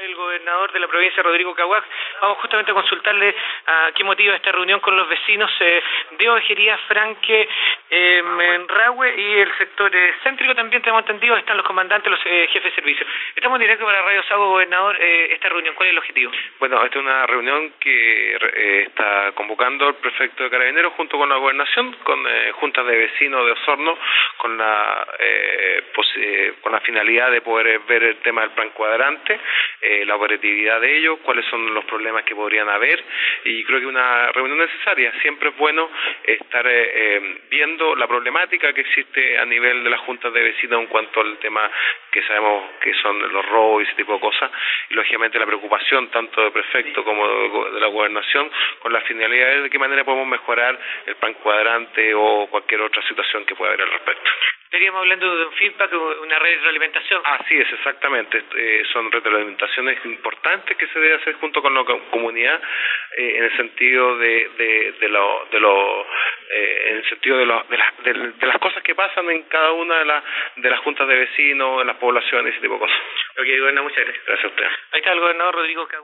el gobernador de la provincia, Rodrigo Caguac. Vamos justamente a consultarle a qué motiva esta reunión con los vecinos eh, de Ovejería, Franque, eh, Menrahue y el sector eh, céntrico también tenemos entendido, están los comandantes, los eh, jefes de servicio. Estamos en directo para Radio Sago, gobernador, eh, esta reunión, ¿cuál es el objetivo? Bueno, esta es una reunión que eh, está convocando el prefecto de Carabineros junto con la gobernación, con eh, juntas de vecinos de Osorno, con la, eh, eh, con la finalidad de poder ver el tema del plan cuadrante, eh, la operatividad de ellos, cuáles son los problemas que podrían haber y creo que una reunión necesaria. Siempre es bueno estar eh, eh, la problemática que existe a nivel de las juntas de vecinos en cuanto al tema que sabemos que son los robos y ese tipo de cosas y lógicamente la preocupación tanto del prefecto como de la gobernación con la finalidad de qué manera podemos mejorar el plan cuadrante o cualquier otra situación que pueda haber al respecto. Estaríamos hablando de un feedback, una retroalimentación. Así es, exactamente. Eh, son retroalimentaciones importantes que se debe hacer junto con la comunidad eh, en el sentido de, de, de lo, de lo eh, en el sentido de, lo, de, la, de, de, las cosas que pasan en cada una de, la, de las juntas de vecinos, en las poblaciones, ese tipo de cosas. Ok, gobernador, muchas gracias. Gracias a usted. Ahí está el gobernador Rodrigo Caguac.